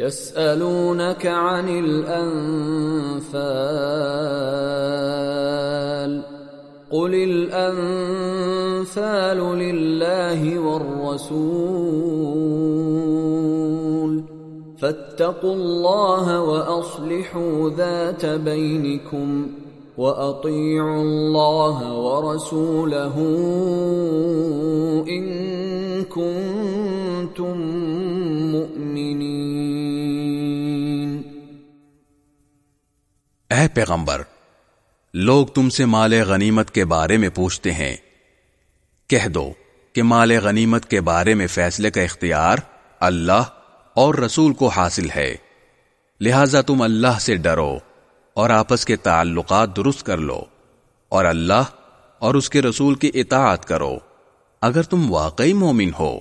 يسألونك عن الأنفال قل الأنفال لله والرسول فاتقوا الله وأصلحوا ذات بينكم وأطيعوا الله ورسوله إن كنتم مؤمنين اے پیغمبر، لوگ تم سے مال غنیمت کے بارے میں پوچھتے ہیں۔ کہہ دو کہ مال غنیمت کے بارے میں فیصلے کا اختیار اللہ اور رسول کو حاصل ہے۔ لہذا تم اللہ سے ڈرو اور آپس کے تعلقات درست کر لو اور اللہ اور اس کے رسول کی اطاعت کرو۔ اگر تم واقعی مومن ہو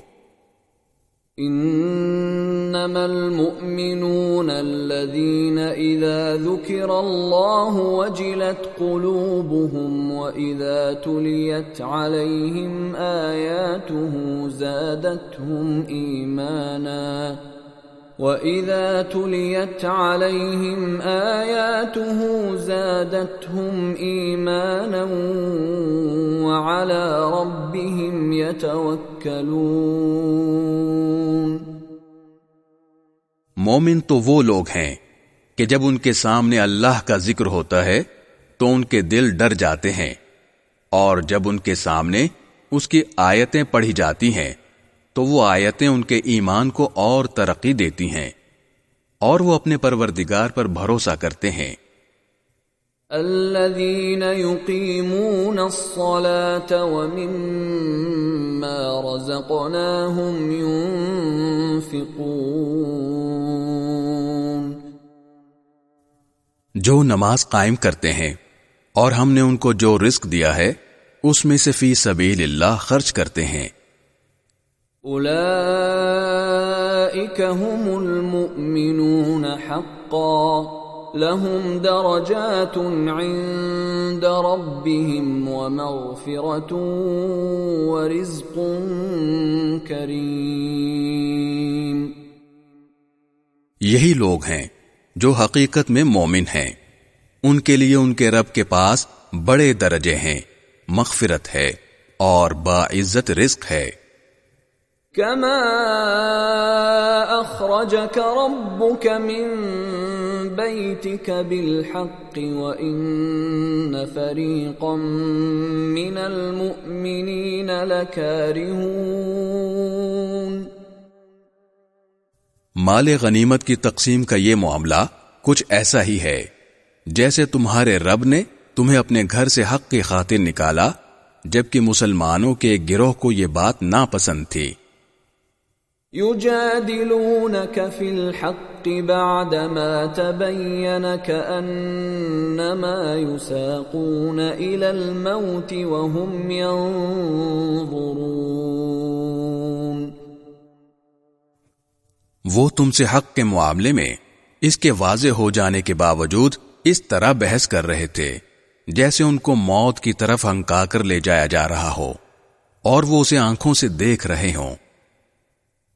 انما المؤمنون الذين اذا ذكر الله وجلت قلوبهم واذا تليت عليهم اياته زادتهم ايمانا واذا تليت عليهم اياته زادتهم ايمانا وعلى ربهم يتوكلون مومن تو وہ لوگ ہیں کہ جب ان کے سامنے اللہ کا ذکر ہوتا ہے تو ان کے دل ڈر جاتے ہیں اور جب ان کے سامنے اس کی آیتیں پڑھی جاتی ہیں تو وہ آیتیں ان کے ایمان کو اور ترقی دیتی ہیں اور وہ اپنے پروردگار پر بھروسہ کرتے ہیں۔ الذين يقيمون الصلاة ومما رزقناهم ينفقون۔ جو نماز قائم کرتے ہیں اور ہم نے ان کو جو رزق دیا ہے اس میں سے فی سبیل اللہ خرچ کرتے ہیں۔ هم المؤمنون حقا لهم درجات عند ربهم ومغفرة ورزق كريم یہی لوگ ہیں جو حقیقت میں مومن ہیں۔ ان کے لیے ان کے رب کے پاس بڑے درجے ہیں، مغفرت ہے اور باعزت رزق ہے۔ كما اخرجك ربك من بيتك بالحق وان فريقا من المؤمنين لكارهون۔ مال غنیمت کی تقسیم کا یہ معاملہ کچھ ایسا ہی ہے، جیسے تمہارے رب نے تمہیں اپنے گھر سے حق کی خاطر نکالا، جبکہ مسلمانوں کے گروہ کو یہ بات ناپسند تھی۔ يجادلونك في الحق بعدما تبين كأنما يساقون إلى الموت وهم ينظرون وہ تم سے حق کے معاملے میں اس کے واضح ہو جانے کے باوجود اس طرح بحث کر رہے تھے، جیسے ان کو موت کی طرف ہنکا کر لے جایا جا رہا ہو، اور وہ اسے آنکھوں سے دیکھ رہے ہوں۔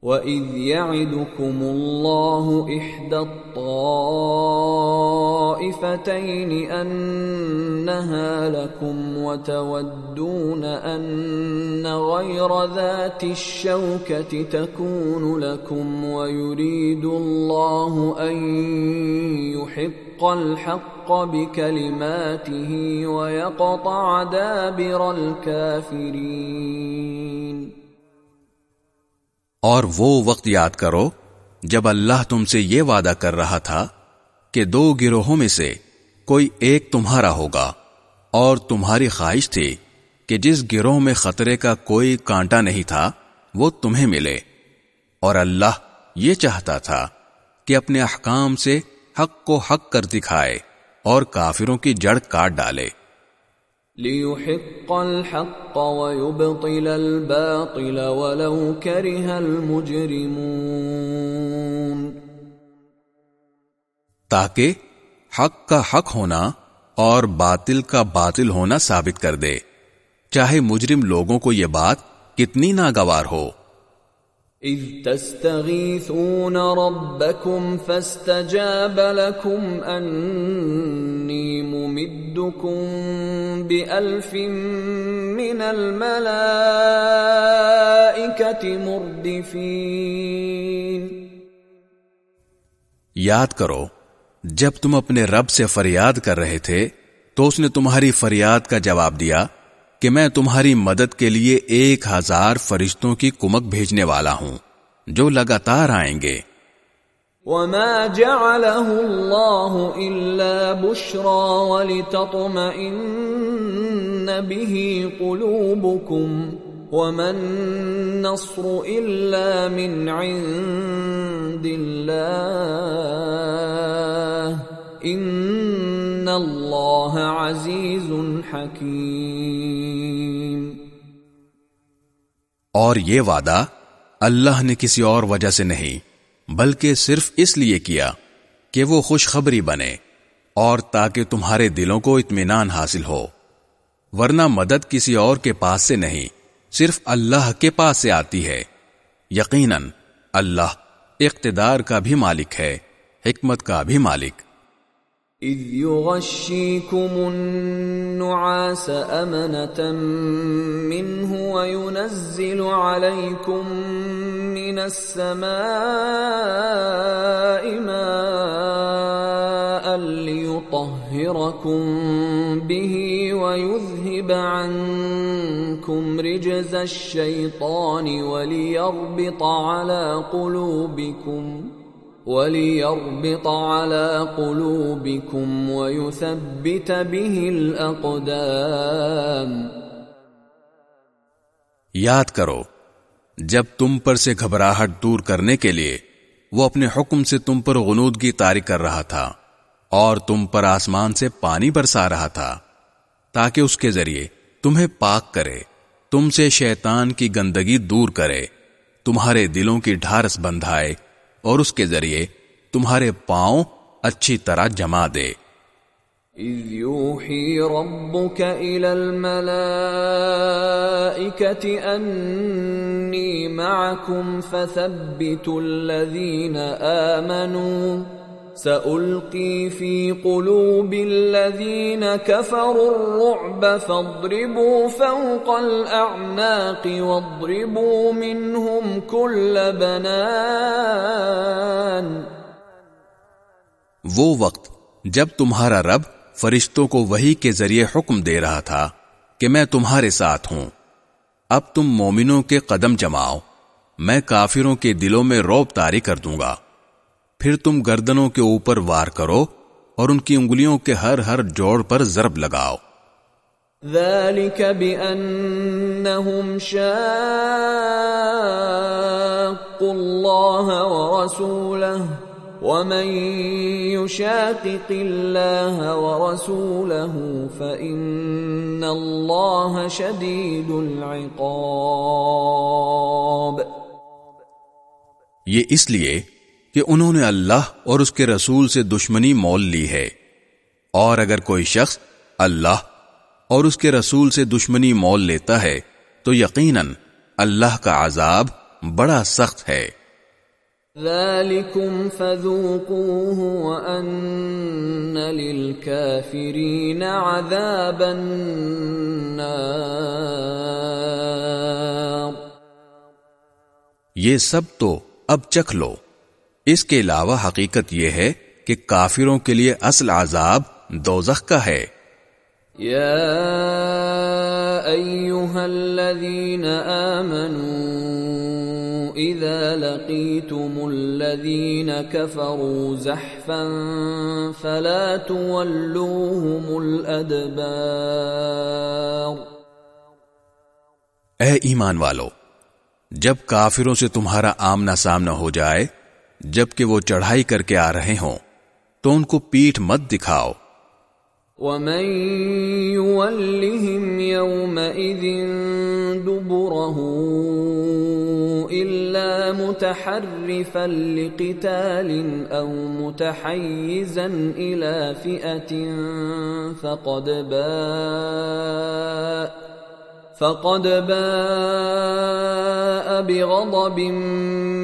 وَإِذْ يَعِدُكُمُ اللَّهُ إِحْدَى الطَّائِفَتَيْنِ أَنَّهَا لَكُمْ وَتَوَدُّونَ أَنَّ غَيْرَ ذَاتِ الشَّوْكَةِ تَكُونُ لَكُمْ وَيُرِيدُ اللَّهُ أَن يُحِقَّ الْحَقَّ بِكَلِمَاتِهِ وَيَقْطَعَ دَابِرَ الْكَافِرِينَ اور وہ وقت یاد کرو جب اللہ تم سے یہ وعدہ کر رہا تھا کہ دو گروہوں میں سے کوئی ایک تمہارا ہوگا، اور تمہاری خواہش تھی کہ جس گروہ میں خطرے کا کوئی کانٹا نہیں تھا، وہ تمہیں ملے۔ اور اللہ یہ چاہتا تھا کہ اپنے احکام سے حق کو حق کر دکھائے اور کافروں کی جڑ کاٹ ڈالے۔ لِيُحِقَّ الْحَقَّ وَيُبْطِلَ الْبَاطِلَ وَلَوْ كَرِهَ الْمُجْرِمُونَ تاکہ حق کا حق ہونا اور باطل کا باطل ہونا ثابت کر دے۔ چاہے مجرم لوگوں کو یہ بات کتنی ناگوار ہو۔ اذ تستغیثون ربکم فاستجاب لکم انی ممدکم بألف من الملائکت مردفین۔ یاد کرو جب تم اپنے رب سے فریاد کر رہے تھے، تو اس نے تمہاری فریاد کا جواب دیا کہ میں تمہاری مدد کے لیے ایک ہزار فرشتوں کی کمک بھیجنے والا ہوں، جو لگاتار آئیں گے۔ وما جعله الله إلا بشرى ولتطمئن به قلوبكم وما النصر إلا من عند الله إن اللہ عزیز حکیم اور یہ وعدہ اللہ نے کسی اور وجہ سے نہیں، بلکہ صرف اس لیے کیا کہ وہ خوشخبری بنے اور تاکہ تمہارے دلوں کو اطمینان حاصل ہو، ورنہ مدد کسی اور کے پاس سے نہیں۔ صرف اللہ کے پاس سے آتی ہے۔ یقیناً اللہ اقتدار کا بھی مالک ہے، حکمت کا بھی مالک۔ اذ يغشيكم النعاس امنة منه وينزل عليكم من السماء ماء ليطهركم به ويذهب عنكم رجز الشيطان وليربط على قلوبكم وَلِيَرْبِطَ عَلَى قُلُوبِكُمْ وَيُثَبِّتَ بِهِ الْأَقْدَامِ یاد کرو، جب تم پر سے گھبراہٹ دور کرنے کے لیے وہ اپنے حکم سے تم پر غنودگی تاری کر رہا تھا اور تم پر آسمان سے پانی برسا رہا تھا، تاکہ اس کے ذریعے تمہیں پاک کرے، تم سے شیطان کی گندگی دور کرے، تمہارے دلوں کی ڈھارس بندھائے اور اس کے ذریعے تمہارے پاؤں اچھی طرح جما دے۔ اذ يوحي ربك الى الملائكة اني معكم فثبتوا الذين آمنوا۔ سألقي في قلوب الذين كفروا الرعب فاضربوا فوق الأعناق واضربوا منهم كل بنان. وہ وقت جب تمہارا رب فرشتوں کو وہی کے ذریعے حکم دے رہا تھا کہ میں تمہارے ساتھ ہوں۔ اب تم مومنوں کے قدم جماؤ، میں کافروں کے دلوں میں روب تاری کر دوں گا۔ پھر تم گردنوں کے اوپر وار کرو اور ان کی انگلیوں کے ہر ہر جوڑ پر ضرب لگاؤ۔ ذلك بأنهم شاقوا الله ورسوله ومن يشاقق الله ورسوله فإن الله شديد العقاب۔ یہ اس لیے کہ انہوں نے اللہ اور اس کے رسول سے دشمنی مول لی ہے۔ اور اگر کوئی شخص اللہ اور اس کے رسول سے دشمنی مول لیتا ہے تو یقیناً اللہ کا عذاب بڑا سخت ہے۔ ذلكم فذوقوه وأن للكافرين عذاب النار۔ یہ سب تو اب چکھ لو۔ اس کے علاوہ حقیقت یہ ہے کہ کافروں کے لیے اصل عذاب دوزخ کا ہے۔ یا ایوہا الذین آمنوا اذا لقیتم الذین کفروا زحفا فلا تولوهم الادبار۔ اے ایمان والو جب کافروں سے تمہارا آمنا سامنا ہو جائے جبکہ وہ چڑھائی کر کے آ رہے ہوں، تو ان کو پیٹھ مت دکھاؤ۔ ومن يولهم يومئذ دبره الا متحرفا لقتال او متحيزا الى فئه فقد باء فقد باء بغضب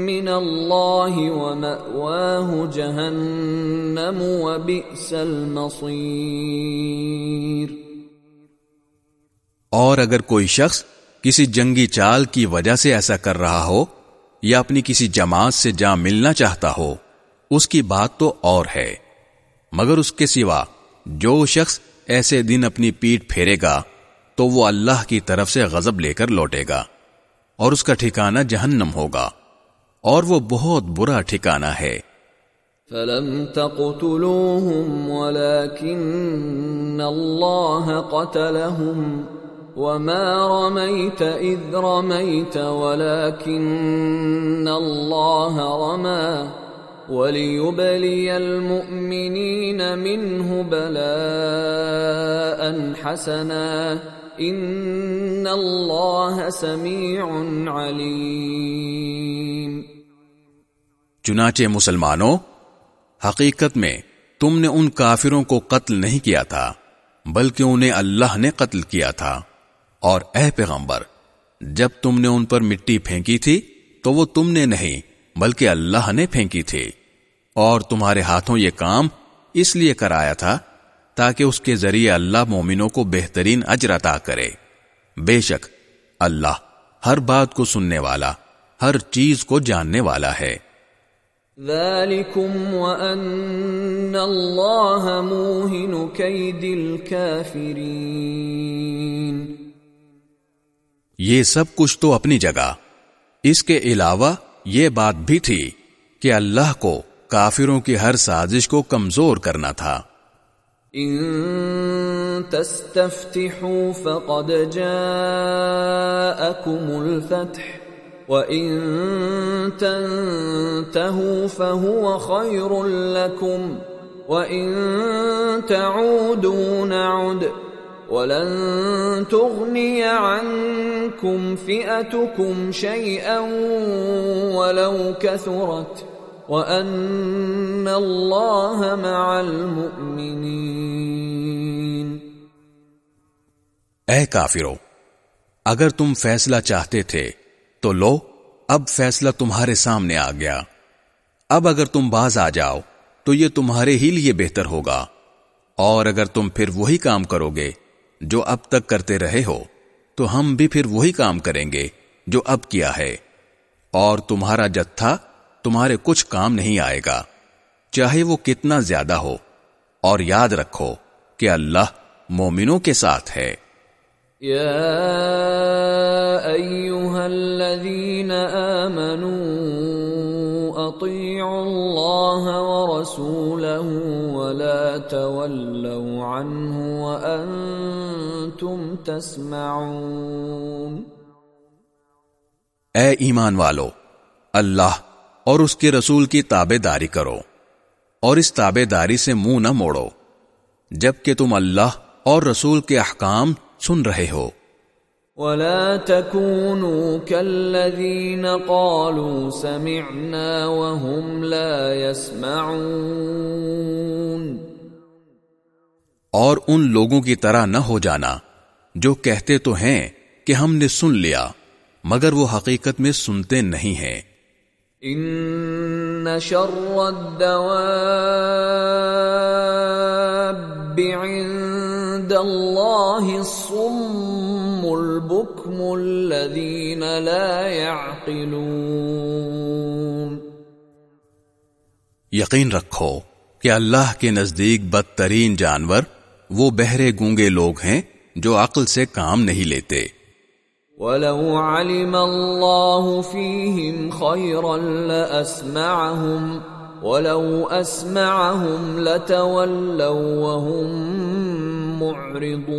من الله ومأواه جهنم وبئس المصير۔ اور اگر کوئی شخص کسی جنگی چال کی وجہ سے ایسا کر رہا ہو یا اپنی کسی جماعت سے جا ملنا چاہتا ہو، اس کی بات تو اور ہے۔ مگر اس کے سوا جو شخص ایسے دن اپنی پیٹ پھیرے گا تو وہ اللہ کی طرف سے غضب لے کر لوٹے گا اور اس کا ٹھکانہ جہنم ہوگا اور وہ بہت برا ٹھکانہ ہے۔ فلم تقتلوهم ولكن الله قتلهم وما رميت إذ رميت ولكن الله رمى وليبلي المؤمنين منه بلاء حسنا۔ ان اللہ سمیع علیم چنانچہ مسلمانوں، حقیقت میں تم نے ان کافروں کو قتل نہیں کیا تھا، بلکہ انہیں اللہ نے قتل کیا تھا۔ اور اے پیغمبر، جب تم نے ان پر مٹی پھینکی تھی، تو وہ تم نے نہیں، بلکہ اللہ نے پھینکی تھی۔ اور تمہارے ہاتھوں یہ کام اس لیے کرایا تھا تاکہ اس کے ذریعے اللہ مومنوں کو بہترین اجر عطا کرے۔ بے شک اللہ ہر بات کو سننے والا ہر چیز کو جاننے والا ہے۔ ذالکم وان اللہ موہن کید الكافرین یہ سب کچھ تو اپنی جگہ۔ اس کے علاوہ یہ بات بھی تھی کہ اللہ کو کافروں کی ہر سازش کو کمزور کرنا تھا۔ ان تستفتحوا فقد جاءكم الفتح وان تنتهوا فهو خير لكم وان تعودوا نعد. ولن تغني عنكم فئتكم شيئا ولو كثرت. وَأَنَّ اللَّهَ مَعَ الْمُؤْمِنِينَ۔ اے کافرو، اگر تم فیصلہ چاہتے تھے تو لو، اب فیصلہ تمہارے سامنے آ گیا۔ اب اگر تم باز آ جاؤ، تو یہ تمہارے ہی لیے بہتر ہوگا۔ اور اگر تم پھر وہی کام کرو گے جو اب تک کرتے رہے ہو، تو ہم بھی پھر وہی کام کریں گے جو اب کیا ہے۔ اور تمہارا جتھا تمہارے کچھ کام نہیں آئے گا۔ چاہے وہ کتنا زیادہ ہو۔ اور یاد رکھو کہ اللہ مومنوں کے ساتھ ہے۔ یا ایوہا الذین آمنوا اطیعوا اللہ ورسولہ ولا تولوا عنہ وانتم تسمعون۔ اے ایمان والو اللہ اور اس کے رسول کی تابے داری کرو اور اس تابے داری سے منہ نہ موڑو جبکہ تم اللہ اور رسول کے احکام سن رہے ہو۔ ولا تكونوا كالذين قالوا سمعنا وهم لا يسمعون۔ اور ان لوگوں کی طرح نہ ہو جانا جو کہتے تو ہیں کہ ہم نے سن لیا مگر وہ حقیقت میں سنتے نہیں ہیں۔ ان شر الدواب عند الله الصم البكم الذين لا يعقلون یقین رکھو کہ اللہ کے نزدیک بدترین جانور وہ بہرے گونگے لوگ ہیں جو عقل سے کام نہیں لیتے۔ وَلَوْ عَلِمَ اللَّهُ فِيهِمْ خَيْرًا لَأَسْمَعَهُمْ وَلَوْ أَسْمَعَهُمْ لَتَوَلَّوْا وَهُمْ مُعْرِضُونَ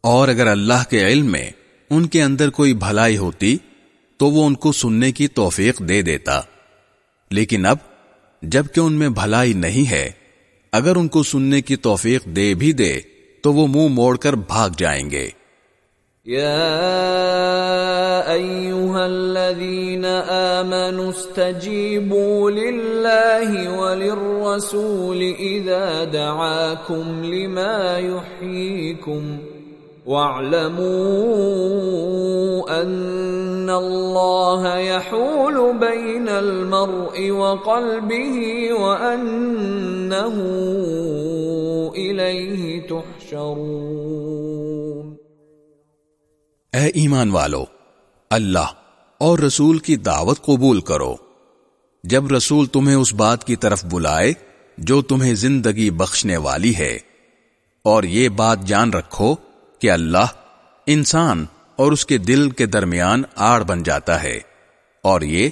اور اگر اللہ کے علم میں ان کے اندر کوئی بھلائی ہوتی تو وہ ان کو سننے کی توفیق دے دیتا۔ لیکن اب جبکہ ان میں بھلائی نہیں ہے، اگر ان کو سننے کی توفیق دے بھی دے تو وہ منہ موڑ کر بھاگ جائیں گے۔ يا ايها الذين امنوا استجيبوا لله وللرسول اذا دعاكم لما يحييكم واعلموا ان الله يحول بين المرء وقلبه وانه اليه تحشرون۔ اے ایمان والو، اللہ اور رسول کی دعوت قبول کرو۔ جب رسول تمہیں اس بات کی طرف بلائے جو تمہیں زندگی بخشنے والی ہے، اور یہ بات جان رکھو کہ اللہ انسان اور اس کے دل کے درمیان آڑ بن جاتا ہے، اور یہ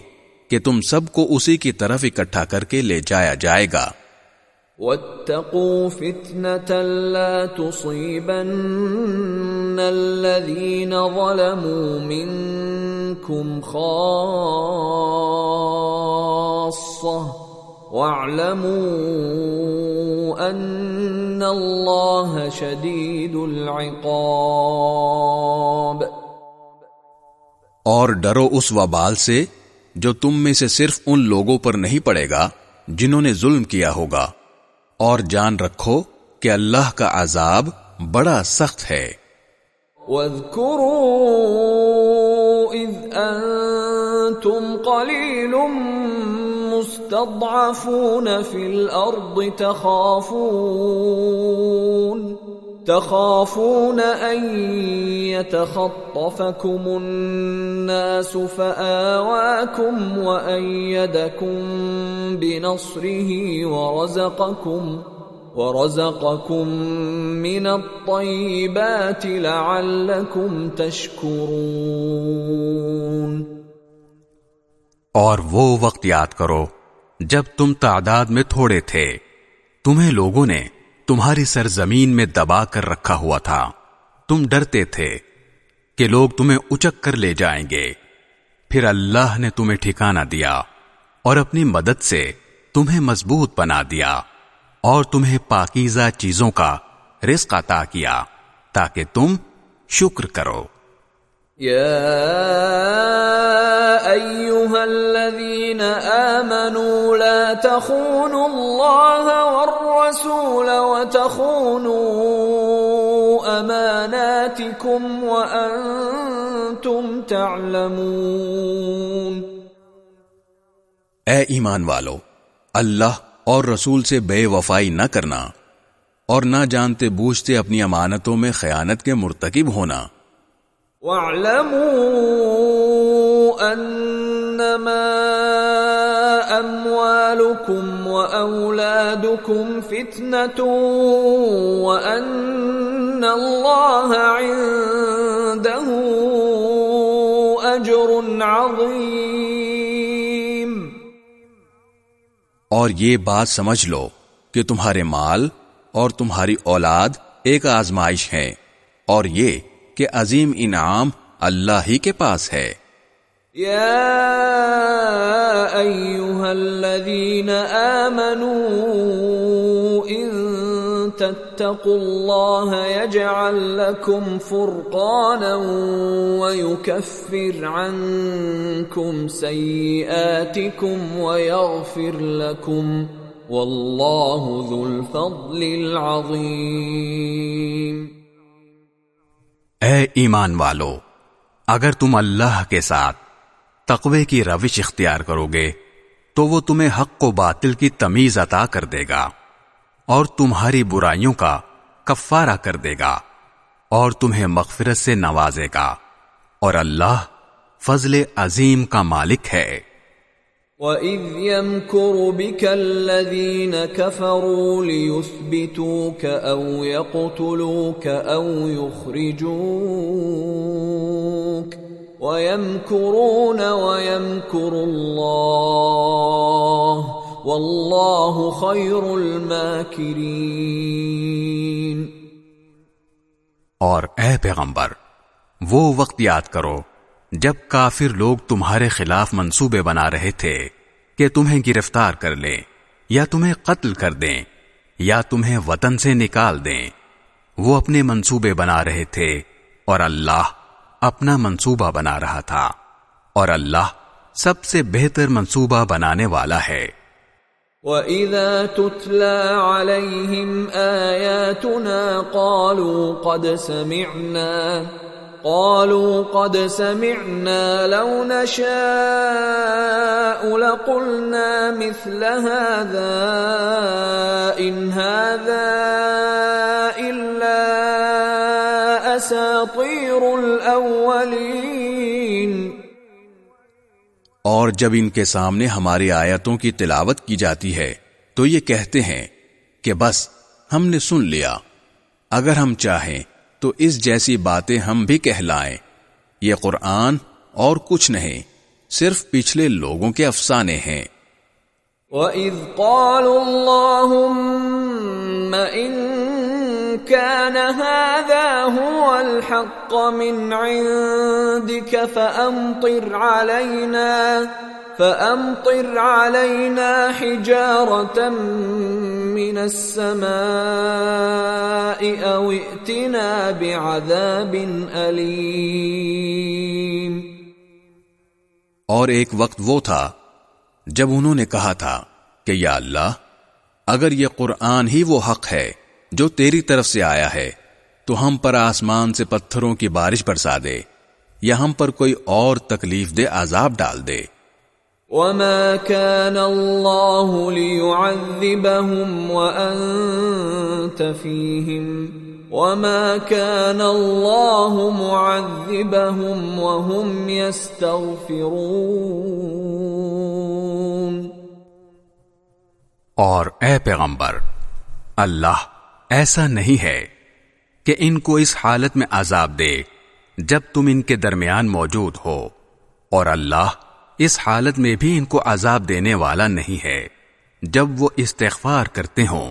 کہ تم سب کو اسی کی طرف اکٹھا کر کے لے جایا جائے گا۔ واتقوا فتنة لا تصيبن الذين ظلموا منكم خاصة واعلموا أن الله شديد العقاب اور ڈرو اس وبال سے جو تم میں سے صرف ان لوگوں پر نہیں پڑے گا جنہوں نے ظلم کیا ہوگا۔ اور جان رکھو کہ اللہ کا عذاب بڑا سخت ہے۔ وَاذْكُرُوا إِذْ أَنْتُمْ قَلِيلٌ مُسْتَضْعَفُونَ فِي الْأَرْضِ تَخَافُونَ۔ تخافون أن يتخطفكم الناس فآواكم وأيدكم بنصره ورزقكم ورزقكم من الطيبات لعلكم تشكرون اور وہ وقت یاد کرو جب تم تعداد میں تھوڑے تھے، تمہیں لوگوں نے تمہاری سرزمین میں دبا کر رکھا ہوا تھا۔ تم ڈرتے تھے کہ لوگ تمہیں اچک کر لے جائیں گے۔ پھر اللہ نے تمہیں ٹھکانہ دیا اور اپنی مدد سے تمہیں مضبوط بنا دیا اور تمہیں پاکیزہ چیزوں کا رزق عطا کیا تاکہ تم شکر کرو۔ الذين آمنوا لا تخونوا الله والرسول وتخونوا أماناتكم وأنتم تعلمون. اے ایمان والو اللہ اور رسول سے بے وفائی نہ کرنا اور نہ جانتے بوجھتے اپنی امانتوں میں خیانت کے مرتکب ہونا۔ وَاعْلَمُوا أَنَّمَا أَمْوَالُكُمْ وَأَوْلَادُكُمْ فِتْنَةٌ وَأَنَّ اللَّهَ عِندَهُ أَجْرٌ عَظِيمٌ. اور یہ بات سمجھ لو کہ تمہارے مال اور تمہاری اولاد ایک آزمائش ہے اور یہ کہ عظیم انعام اللہ ہی کے پاس ہے۔ یا ایوہا الذین آمنوا ان تتقوا اللہ یجعل لکم فرقانا ویکفر عنکم سیئاتکم ویغفر لکم واللہ ذو الفضل العظیم اے ایمان والو، اگر تم اللہ کے ساتھ تقوی کی روش اختیار کرو گے، تو وہ تمہیں حق و باطل کی تمیز عطا کر دے گا، اور تمہاری برائیوں کا کفارہ کر دے گا، اور تمہیں مغفرت سے نوازے گا، اور اللہ فضل عظیم کا مالک ہے۔ وَإِذْ يَمْكُرُ بِكَ الَّذِينَ كَفَرُوا لِيُثْبِتُوكَ أَوْ يَقْتُلُوكَ أَوْ يُخْرِجُوكَ وَيَمْكُرُونَ وَيَمْكُرُ اللَّهُ وَاللَّهُ خَيْرُ الْمَاكِرِينَ۔ اور اے پیغمبر، وہ وقت یاد کرو جب کافر لوگ تمہارے خلاف منصوبے بنا رہے تھے کہ تمہیں گرفتار کر لیں یا تمہیں قتل کر دیں یا تمہیں وطن سے نکال دیں۔ وہ اپنے منصوبے بنا رہے تھے اور اللہ اپنا منصوبہ بنا رہا تھا اور اللہ سب سے بہتر منصوبہ بنانے والا ہے۔ وَإِذَا تُتْلَى عَلَيْهِمْ آيَاتُنَا قَالُوا قَدْ سَمِعْنَا، قالوا قد سمعنا لو نشاء لقلنا مثل هذا ان هذا الا اساطير الاولين اور جب ان کے سامنے ہماری آیتوں کی تلاوت کی جاتی ہے تو یہ کہتے ہیں کہ بس ہم نے سن لیا۔ اگر ہم چاہیں تو اس جیسی باتیں ہم بھی کہلائیں۔ یہ قرآن اور کچھ نہیں صرف پچھلے لوگوں کے افسانے ہیں۔ وَإِذْ قَالُوا اللَّهُمَّ إِن كَانَ هَذَا هُوَ الْحَقَّ مِنْ عِنْدِكَ فَأَمْطِرْ عَلَيْنَا فَأَمْطِرْ عَلَيْنَا حِجَارَةً مِّنَ السَّمَاءِ أَوْ ائْتِنَا بِعَذَابٍ أَلِيمٍ. اور ایک وقت وہ تھا جب انہوں نے کہا تھا کہ یا اللہ، اگر یہ قرآن ہی وہ حق ہے جو تیری طرف سے آیا ہے تو ہم پر آسمان سے پتھروں کی بارش برسا دے یا ہم پر کوئی اور تکلیف دے عذاب ڈال دے۔ وما كان الله ليعذبهم وأنت فيهم وما كان الله معذبهم وهم يستغفرون۔ اور اے پیغمبر اللہ ایسا نہیں ہے کہ ان کو اس حالت میں عذاب دے جب تم ان کے درمیان موجود ہو، اور اللہ اس حالت میں بھی ان کو عذاب دینے والا نہیں ہے جب وہ استغفار کرتے ہوں۔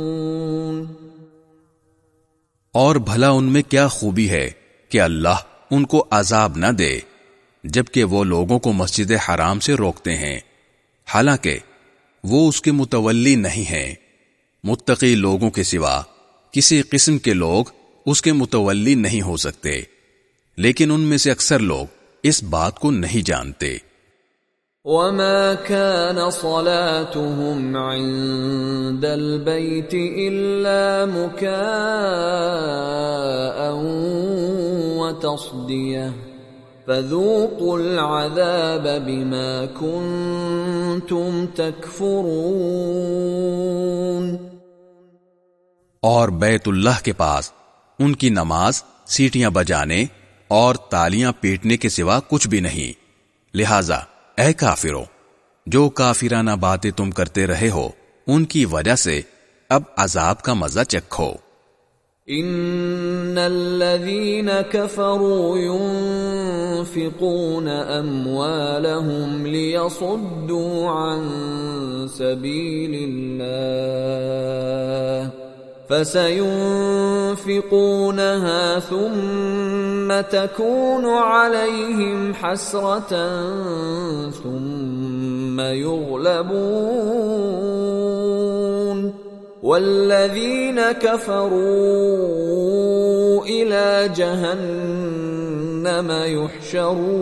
اور بھلا ان میں کیا خوبی ہے کہ اللہ ان کو عذاب نہ دے، جبکہ وہ لوگوں کو مسجد حرام سے روکتے ہیں۔ حالانکہ وہ اس کے متولی نہیں ہیں۔ متقی لوگوں کے سوا کسی قسم کے لوگ اس کے متولی نہیں ہو سکتے۔ لیکن ان میں سے اکثر لوگ اس بات کو نہیں جانتے۔ وما كان صلاتهم عند البيت إلا مكاء وتصدية فذوقوا العذاب بما كنتم تكفرون اور بیت اللہ کے پاس ان کی نماز سیٹیاں بجانے اور تالیاں پیٹنے کے سوا کچھ بھی نہیں۔ لہذا اے کافرو، جو کافرانہ باتیں تم کرتے رہے ہو، ان کی وجہ سے اب عذاب کا مزہ چکھو۔ ان الذين كفروا ينفقون اموالهم ليصدوا عن سبيل الله فسينفقونها ثم تكون عليهم حسرة ثم يغلبون والذين كفروا إلى جهنم يحشرون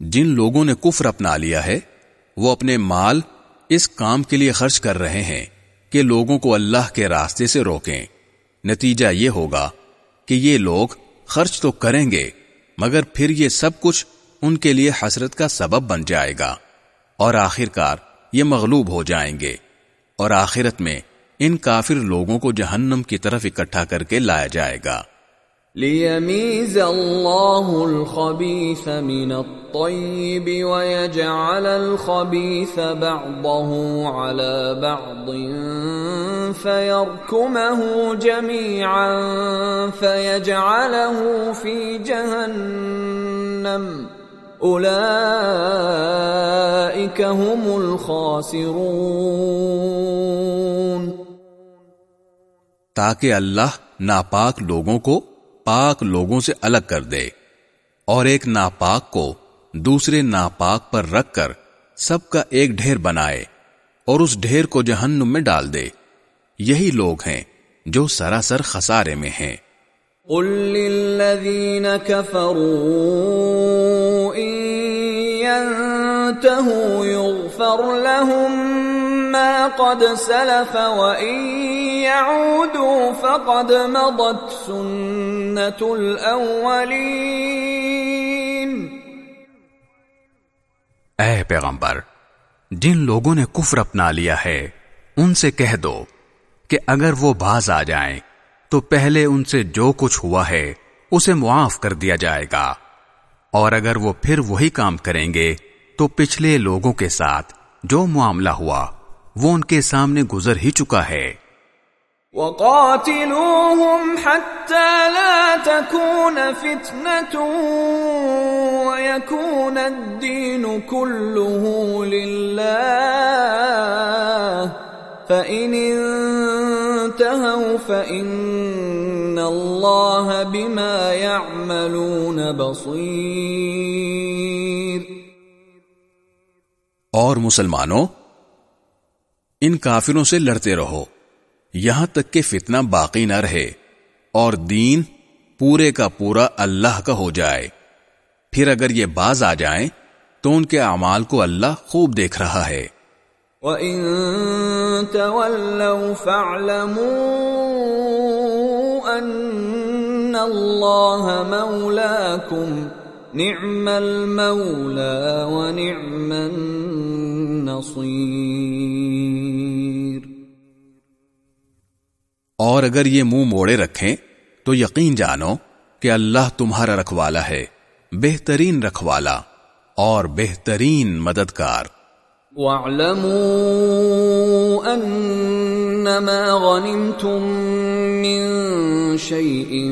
جن لوگوں نے کفر اپنا لیا ہے، وہ اپنے مال اس کام کے لیے خرچ کر رہے ہیں کہ لوگوں کو اللہ کے راستے سے روکیں۔ نتیجہ یہ ہوگا کہ یہ لوگ خرچ تو کریں گے، مگر پھر یہ سب کچھ ان کے لیے حسرت کا سبب بن جائے گا۔ اور آخر کار یہ مغلوب ہو جائیں گے۔ اور آخرت میں ان کافر لوگوں کو جہنم کی طرف اکٹھا کر کے لایا جائے گا۔ ليميز الله الخبيث من الطيب ويجعل الخبيث بعضه على بعض فيركمه جميعا فيجعله في جهنم اولئك هم الخاسرون تاکہ اللہ ناپاک لوگوں کو پاک لوگوں سے الگ کر دے اور ایک ناپاک کو دوسرے ناپاک پر رکھ کر سب کا ایک ڈھیر بنائے اور اس ڈھیر کو جہنم میں ڈال دے۔ یہی لوگ ہیں جو سراسر خسارے میں ہیں۔ قل للذین ينتهوا يغفر لهم قد سلف وإن يعودوا فقد مضت سنة الأولين. اے پیغمبر، جن لوگوں نے کفر اپنا لیا ہے، ان سے کہہ دو کہ اگر وہ باز آ جائیں، تو پہلے ان سے جو کچھ ہوا ہے، اسے معاف کر دیا جائے گا۔ اور اگر وہ پھر وہی کام کریں گے، تو پچھلے لوگوں کے ساتھ جو معاملہ ہوا۔ وہ ان کے سامنے گزر ہی چکا ہے۔ وقاتلوهم حتى لا تكون فتنة ويكون الدين كله لله فإن انتهوا فإن الله بما يعملون بصير اور مسلمانوں ان کافروں سے لڑتے رہو۔ یہاں تک کہ فتنہ باقی نہ رہے اور دین پورے کا پورا اللہ کا ہو جائے۔ پھر اگر یہ باز آ جائیں تو ان کے اعمال کو اللہ خوب دیکھ رہا ہے۔ وَإِن تَوَلَّوْا فَاعْلَمُوا أَنَّ اللَّهَ اور اگر یہ منہ موڑے رکھیں، تو یقین جانو کہ اللہ تمہارا رکھوالا ہے، بہترین رکھوالا اور بہترین مددگار۔ وَاعْلَمُوا أَنَّمَا غَنِمْتُم مِّن شَيْءٍ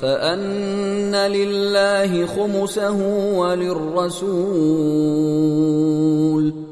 فَأَنَّ لِلَّهِ خُمُسَهُ وَلِلرَّسُولِ۔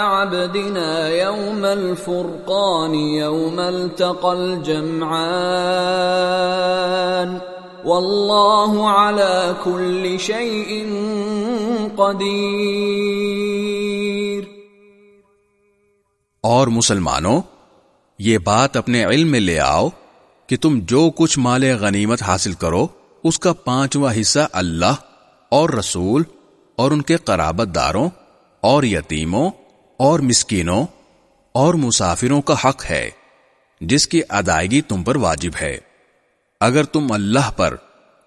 عبدنا يوم الفرقان، يوم التقى الجمعان. والله على كل شيء قدير. اور مسلمانوں، یہ بات اپنے علم میں لے آؤ کہ تم جو کچھ مال غنیمت حاصل کرو، اس کا پانچواں حصہ اللہ اور رسول اور ان کے قرابت داروں اور یتیموں اور مسکینوں اور مسافروں کا حق ہے، جس کی ادائیگی تم پر واجب ہے۔ اگر تم اللہ پر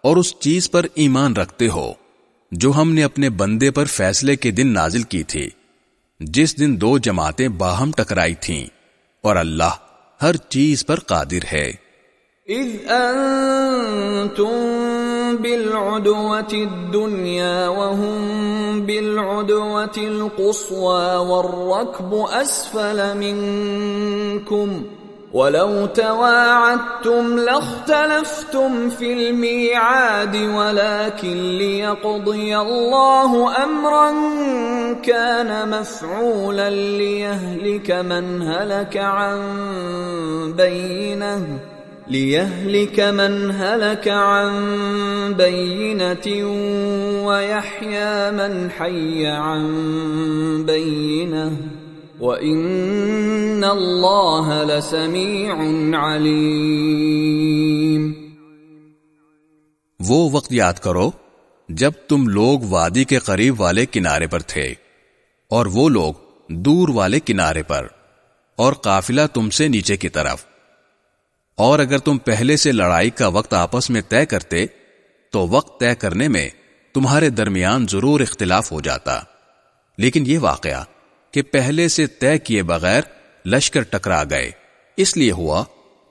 اور اس چیز پر ایمان رکھتے ہو، جو ہم نے اپنے بندے پر فیصلے کے دن نازل کی تھی، جس دن دو جماعتیں باہم ٹکرائی تھیں، اور اللہ ہر چیز پر قادر ہے۔ اذ انتم بالعدوة الدنيا وهم بالعدوة القصوى والركب أسفل منكم ولو تواعدتم لاختلفتم في الميعاد ولكن ليقضي الله أمرا كان مفعولا ليهلك من هلك عن بينه لِيَهْلِكَ مَنْ هَلَكَ عَنْ بَيِّنَةٍ وَيَحْيَى مَنْ حَيَّ عَنْ بَيِّنَةٍ وَإِنَّ اللَّهَ لَسَمِيعٌ عَلِيمٌ وہ وقت یاد کرو جب تم لوگ وادی کے قریب والے کنارے پر تھے اور وہ لوگ دور والے کنارے پر اور قافلہ تم سے نیچے کی طرف۔ اور اگر تم پہلے سے لڑائی کا وقت آپس میں طے کرتے، تو وقت طے کرنے میں تمہارے درمیان ضرور اختلاف ہو جاتا۔ لیکن یہ واقعہ کہ پہلے سے طے کیے بغیر لشکر ٹکرا گئے۔ اس لیے ہوا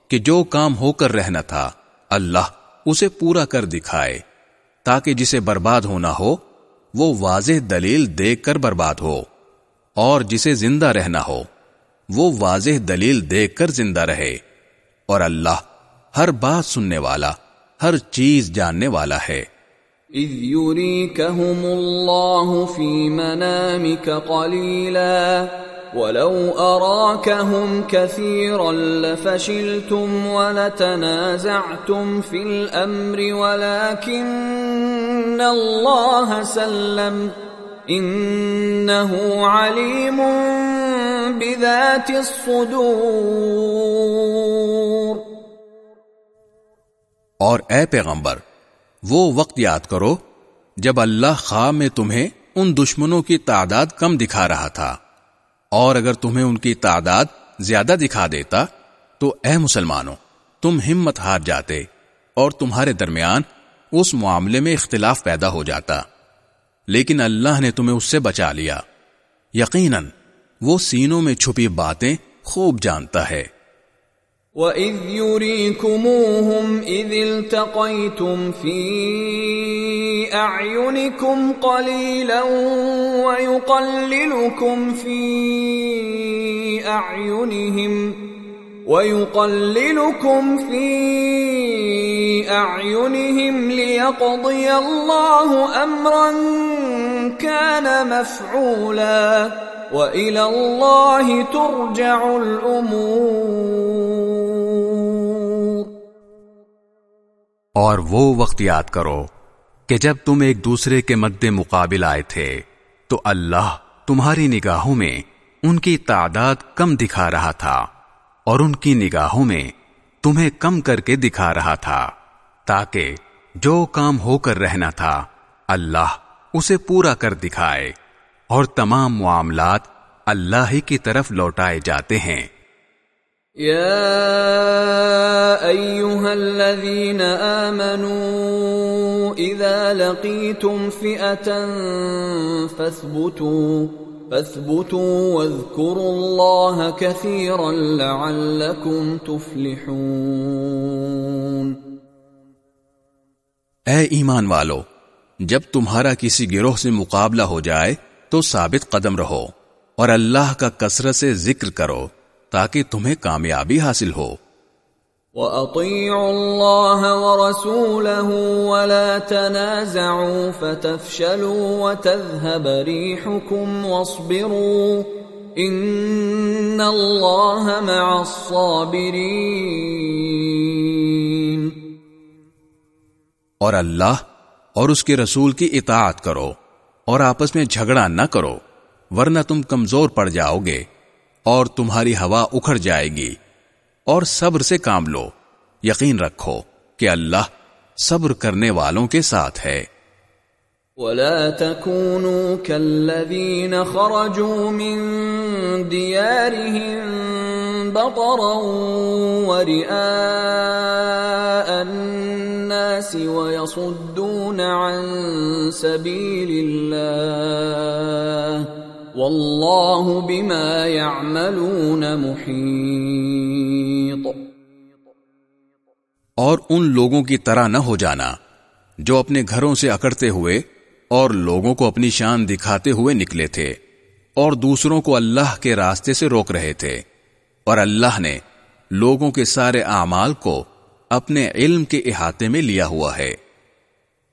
کہ جو کام ہو کر رہنا تھا، اللہ اسے پورا کر دکھائے، تاکہ جسے برباد ہونا ہو، وہ واضح دلیل دیکھ کر برباد ہو۔ اور جسے زندہ رہنا ہو، وہ واضح دلیل دیکھ کر زندہ رہے۔ اور اللہ ہر بات سننے والا، ہر چیز جاننے والا ہے۔ اذ يريكهم الله في منامك قليلا ولو أراكهم كثيرا لفشلتم ولتنازعتم في الأمر ولكن الله سلم۔ إنه عليم بذات الصدور. اور اے پیغمبر، وہ وقت یاد کرو جب اللہ خواہ میں تمہیں ان دشمنوں کی تعداد کم دکھا رہا تھا، اور اگر تمہیں ان کی تعداد زیادہ دکھا دیتا، تو اے مسلمانوں، تم ہمت ہار جاتے اور تمہارے درمیان اس معاملے میں اختلاف پیدا ہو جاتا۔ لیکن اللہ نے تمہیں اس سے بچا لیا۔ یقیناً وہ سینوں میں چھپی باتیں خوب جانتا ہے۔ وَإِذْ يُرِيكُمُوهُمْ إِذِ الْتَقَيْتُمْ فِي أَعْيُنِكُمْ قَلِيلًا وَيُقَلِّلُكُمْ فِي أَعْيُنِهِمْ وَيُقَلِّلُكُمْ فِي أَعْيُنِهِمْ لِيَقْضِيَ اللَّهُ أَمْرًا كَانَ مَفْعُولًا وَإِلَى اللَّهِ تُرْجَعُ الْأُمُورِ اور وہ وقت یاد کرو کہ جب تم ایک دوسرے کے مد مقابل آئے تھے، تو اللہ تمہاری نگاہوں میں ان کی تعداد کم دکھا رہا تھا۔ اور ان کی نگاہوں میں تمہیں کم کر کے دکھا رہا تھا، تاکہ جو کام ہو کر رہنا تھا، اللہ اسے پورا کر دکھائے اور تمام معاملات اللہ ہی کی طرف لوٹائے جاتے ہیں۔ يا ايها الذين امنوا اذا لقيتم فئه فاثبتوا فاثبتوا واذكروا الله كثيرا لعلكم تفلحون. اے ایمان والو، جب تمہارا کسی گروہ سے مقابلہ ہو جائے تو ثابت قدم رہو اور اللہ کا کثرت سے ذکر کرو تاکہ تمہیں کامیابی حاصل ہو۔ وَأَطِيعُوا اللَّهَ وَرَسُولَهُ وَلَا تَنَازَعُوا فَتَفْشَلُوا وَتَذْهَبَ رِيحُكُمْ وَاصْبِرُوا إِنَّ اللَّهَ مَعَ الصَّابِرِينَ اور اللہ اور اس کے رسول کی اطاعت کرو اور آپس میں جھگڑا نہ کرو، ورنہ تم کمزور پڑ جاؤ گے اور تمہاری ہوا اکھڑ جائے گی۔ اور صبر سے کام لو۔ یقین رکھو کہ اللہ صبر کرنے والوں کے ساتھ ہے۔ ولا تكونوا كالذين خرجوا من ديارهم بطرا ورئاء الناس ويصدون عن سبيل الله واللہ بما يعملون محیط اور ان لوگوں کی طرح نہ ہو جانا جو اپنے گھروں سے اکڑتے ہوئے اور لوگوں کو اپنی شان دکھاتے ہوئے نکلے تھے اور دوسروں کو اللہ کے راستے سے روک رہے تھے۔ اور اللہ نے لوگوں کے سارے اعمال کو اپنے علم کے احاطے میں لیا ہوا ہے۔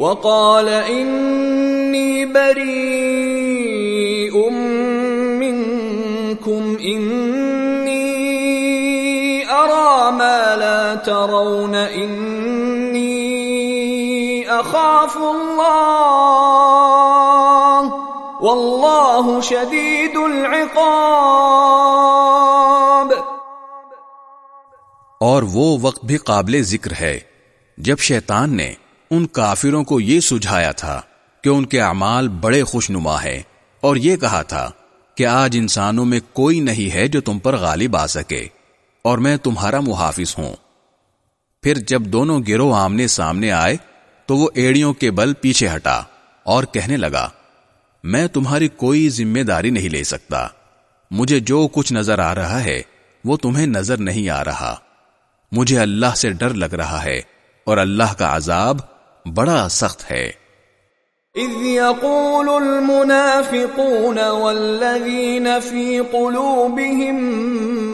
وقال إني بريء منكم، إني أرى ما لا ترون، إني أخاف الله. والله شديد العقاب. اور وہ وقت بھی قابل ذکر ہے جب شیطان نے ان کافروں کو یہ سجھایا تھا کہ ان کے اعمال بڑے خوش نما ہے اور یہ کہا تھا کہ آج انسانوں میں کوئی نہیں ہے جو تم پر غالب آ سکے اور میں تمہارا محافظ ہوں۔ پھر جب دونوں گروہ آمنے سامنے آئے تو وہ ایڑیوں کے بل پیچھے ہٹا اور کہنے لگا، میں تمہاری کوئی ذمہ داری نہیں لے سکتا۔ مجھے جو کچھ نظر آ رہا ہے وہ تمہیں نظر نہیں آ رہا۔ مجھے اللہ سے ڈر لگ رہا ہے اور اللہ کا عذاب بڑا سخت ہے۔ اذ يقول المنافقون والذين في قلوبهم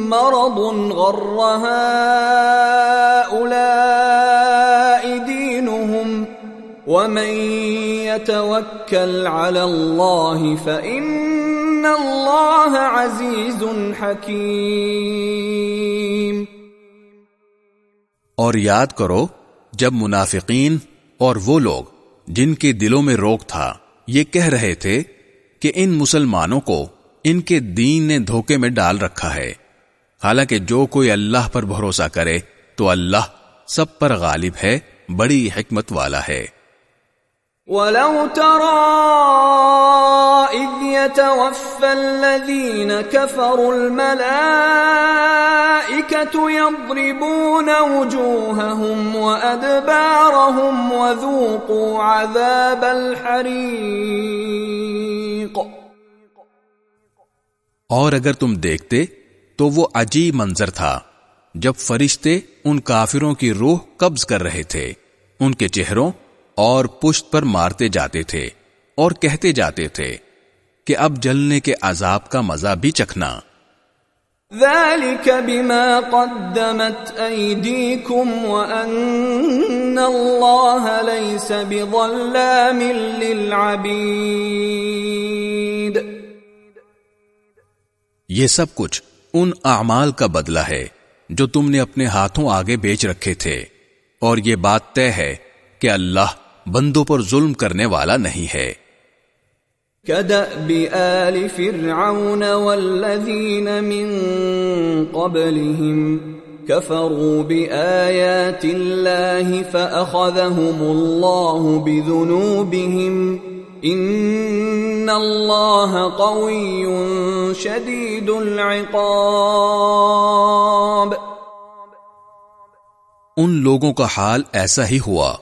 مرض غر هؤلاء دينهم ومن يتوكل على الله فإن الله عزيز حكيم اور یاد کرو جب منافقین اور وہ لوگ جن کے دلوں میں روک تھا، یہ کہہ رہے تھے کہ ان مسلمانوں کو ان کے دین نے دھوکے میں ڈال رکھا ہے۔ حالانکہ جو کوئی اللہ پر بھروسہ کرے تو اللہ سب پر غالب ہے، بڑی حکمت والا ہے۔ ولو ترى إذ يتوفى الذين كفروا الملائكة يضربون وجوههم وأدبارهم وذوقوا عذاب الحريق اور اگر تم دیکھتے تو وہ عجیب منظر تھا جب فرشتے ان کافروں کی روح قبض کر رہے تھے، ان کے چہروں اور پشت پر مارتے جاتے تھے اور کہتے جاتے تھے کہ اب جلنے کے عذاب کا مزہ بھی چکھنا۔ ذلك بما قدمت ايديكم وان الله ليس بظلام للعبيد۔ یہ سب کچھ ان اعمال کا بدلہ ہے جو تم نے اپنے ہاتھوں آگے بیچ رکھے تھے اور یہ بات طے ہے کہ اللہ بندوں پر ظلم کرنے والا نہیں ہے۔ كدأب آل فرعون والذين من قبلهم كفروا بآيات الله فأخذهم الله بذنوبهم إن الله قوي شديد العقاب ان لوگوں کا حال ایسا ہی ہوا۔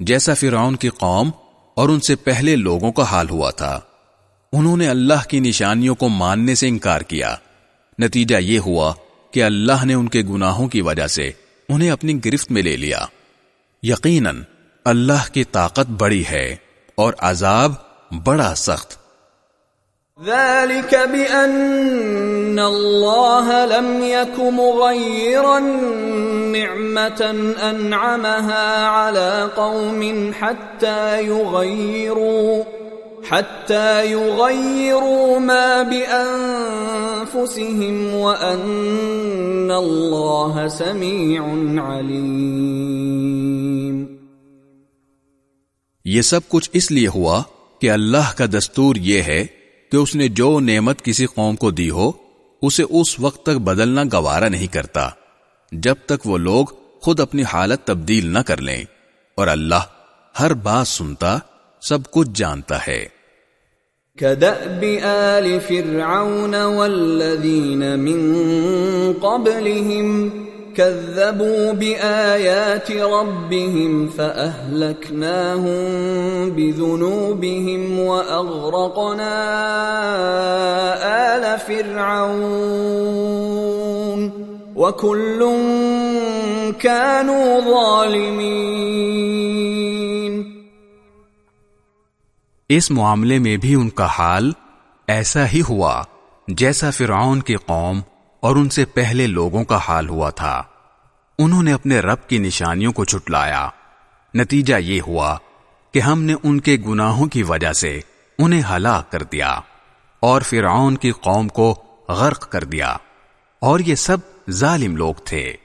جیسا فرعون کی قوم اور ان سے پہلے لوگوں کا حال ہوا تھا۔ انہوں نے اللہ کی نشانیوں کو ماننے سے انکار کیا۔ نتیجہ یہ ہوا کہ اللہ نے ان کے گناہوں کی وجہ سے انہیں اپنی گرفت میں لے لیا۔ یقیناً اللہ کی طاقت بڑی ہے اور عذاب بڑا سخت۔ ذلك بأن الله لم يك مغيرا نعمة أنعمها على قوم حتى يغيروا حتى يغيروا ما بأنفسهم وأن الله سميع عليم۔ یہ سب کچھ اس لیے ہوا کہ اللہ کا دستور یہ ہے کہ اس نے جو نعمت کسی قوم کو دی ہو، اسے اس وقت تک بدلنا گوارا نہیں کرتا، جب تک وہ لوگ خود اپنی حالت تبدیل نہ کر لیں۔ اور اللہ ہر بات سنتا، سب کچھ جانتا ہے۔ كدأب آل فرعون والذين من قبلهم كذبوا بآيات ربهم فأهلكناهم بذنوبهم وأغرقنا آل فرعون وكل كانوا ظالمين. اس معاملے میں بھی ان کا حال ایسا ہی ہوا جیسا فرعون کی قوم اور ان سے پہلے لوگوں کا حال ہوا تھا۔ انہوں نے اپنے رب کی نشانیوں کو چھٹلایا۔ نتیجہ یہ ہوا کہ ہم نے ان کے گناہوں کی وجہ سے انہیں ہلاک کر دیا اور فرعون کی قوم کو غرق کر دیا اور یہ سب ظالم لوگ تھے۔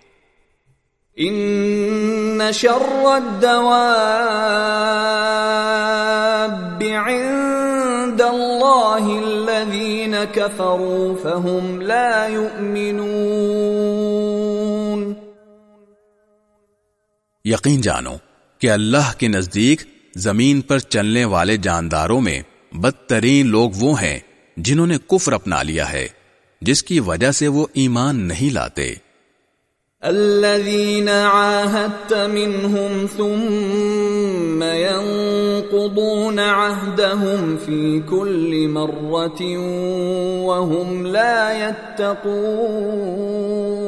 ان شر الدواب عند الله الذين كفروا فهم لا يؤمنون۔ یقین جانو کہ اللہ کے نزدیک زمین پر چلنے والے جانداروں میں بدترین لوگ وہ ہیں جنہوں نے کفر اپنا لیا ہے، جس کی وجہ سے وہ ایمان نہیں لاتے۔ الذين عاهدت منهم ثم ينقضون عهدهم في كل مرة وهم لا يتقون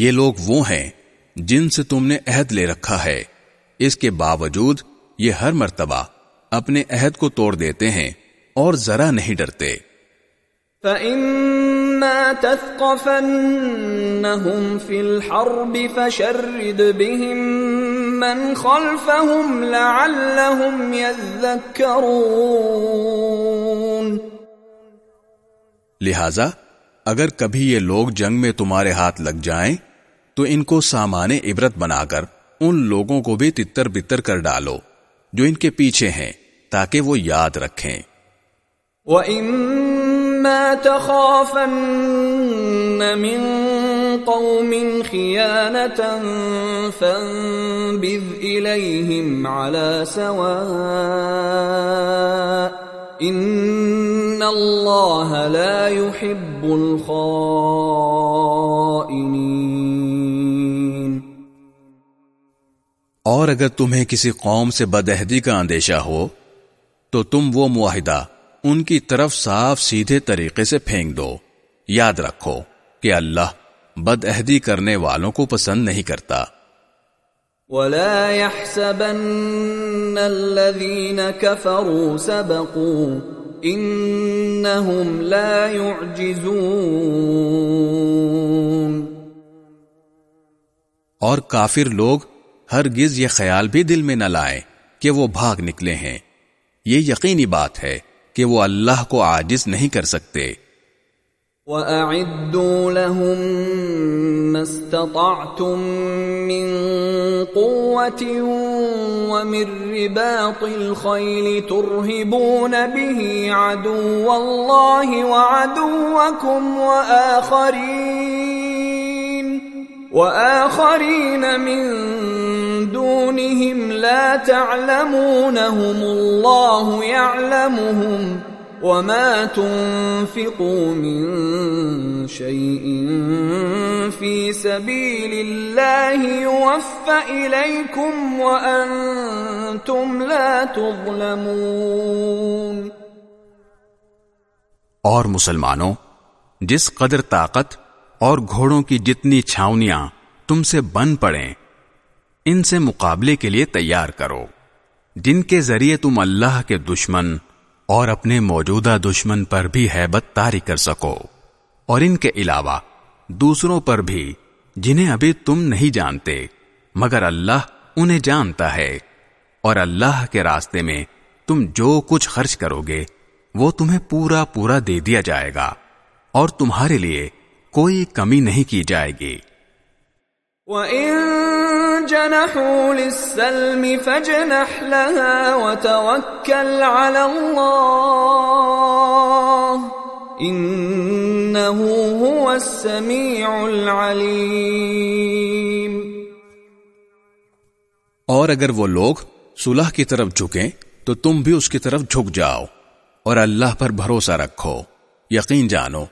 یہ لوگ وہ ہیں جن سے تم نے عہد لے رکھا ہے۔ اس کے باوجود یہ ہر مرتبہ اپنے عہد کو توڑ دیتے ہیں اور ذرا نہیں ڈرتے۔ فَإِمَّا تَثْقَفَنَّهُمْ فِي الْحَرْبِ فَشَرِّدْ بِهِمْ مَنْ خَلْفَهُمْ لَعَلَّهُمْ يَذَّكَّرُونَ۔ لہذا اگر کبھی یہ لوگ جنگ میں تمہارے ہاتھ لگ جائیں تو ان کو سامان عبرت بنا کر ان لوگوں کو بھی تتر بتر کر ڈالو، جو ان کے پیچھے ہیں، تاکہ وہ یاد رکھیں۔ وَإِمَّا تَخَافَنَّ مِن قَوْمٍ خِيَانَةً فَانبِذْ إِلَيْهِمْ عَلَى سَوَاءٍ إِنَّ اللَّهَ لَا يُحِبُّ الْخَائِنِينَ اور اگر تمہیں کسی قوم سے بدہدی کا اندیشہ ہو تو تم وہ معاہدہ ان کی طرف صاف سیدھے طریقے سے پھینک دو۔ یاد رکھو کہ اللہ بد عہدی کرنے والوں کو پسند نہیں کرتا۔ ولا يحسبن الذين كفروا سبقوا انهم لا يعجزون۔ اور کافر لوگ ہرگز یہ خیال بھی دل میں نہ لائیں کہ وہ بھاگ نکلے ہیں۔ یہ یقینی بات ہے کہ وہ اللہ کو عاجز نہیں کر سکتے۔ وَأَعِدُّوا لَهُم مَّا اسْتَطَعْتُم مِّن قُوَّةٍ وَمِن رِّبَاطِ الْخَيْلِ تُرْهِبُونَ بِهِ عَدُوَّ اللَّهِ وَعَدُوَّكُمْ وَآخَرِينَ وَآخَرِينَ مِن دُونِهِمْ لَا تَعْلَمُونَهُمُ اللَّهُ يَعْلَمُهُمْ وما تنفقوا من شيء في سبيل الله يوفى إليكم وأنتم لا تظلمون اور مسلمانوں، جس قدر طاقت اور گھوڑوں کی جتنی چھاونیاں تم سے بن پڑیں، ان سے مقابلے کے لیے تیار کرو۔ جن کے ذریعے تم اللہ کے دشمن اور اپنے موجودہ دشمن پر بھی حیبت تاری کر سکو۔ اور ان کے علاوہ دوسروں پر بھی جنہیں ابھی تم نہیں جانتے، مگر اللہ انہیں جانتا ہے۔ اور اللہ کے راستے میں تم جو کچھ خرچ کرو گے، وہ تمہیں پورا پورا دے دیا جائے گا۔ اور تمہارے لیے کوئی کمی نہیں کی جائے گی۔ وَإِن جَنَحُوا لِلسَّلْمِ فَجْنَحْ لَهَا وَتَوَكَّلْ عَلَى اللَّهِ إِنَّهُ هُوَ السَّمِيعُ الْعَلِيمُ۔ اور اگر وہ لوگ صلح کی طرف جھکیں تو تم بھی اس کی طرف جھک جاؤ اور اللہ پر بھروسہ رکھو۔ یقین جانو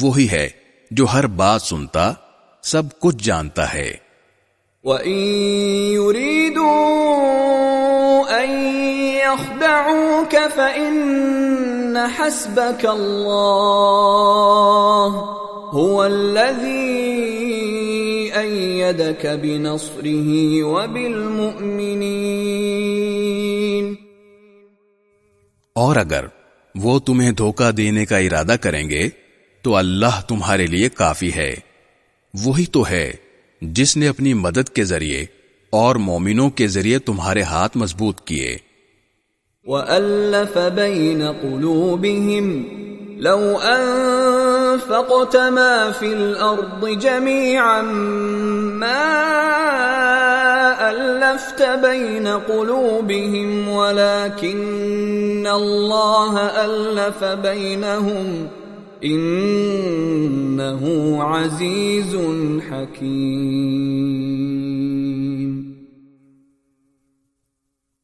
وہی ہے جو ہر بات سنتا سب کچھ جانتا ہے۔ وَإِن يُرِيدُوا أَن يَخْدَعُوكَ فَإِنَّ حَسْبَكَ اللَّهُ هُوَ الَّذِي أَيَّدَكَ بِنَصْرِهِ وَبِالْمُؤْمِنِينَ۔ اور اگر وہ تمہیں دھوکہ دینے کا ارادہ کریں گے تو اللہ تمہارے لیے کافی ہے۔ وہی تو ہے، جس نے اپنی مدد کے ذریعے اور مومنوں کے ذریعے تمہارے ہاتھ مضبوط کیے۔ وَأَلَّفَ بَيْنَ قُلُوبِهِمْ، لَوْ أَنفَقْتَ مَا فِي الْأَرْضِ جَمِيعًا مَا أَلَّفْتَ بَيْنَ قُلُوبِهِمْ، وَلَكِنَّ اللَّهَ أَلَّفَ بَيْنَهُمْ إِنَّهُ عَزِيزٌ حَكِيمٌ۔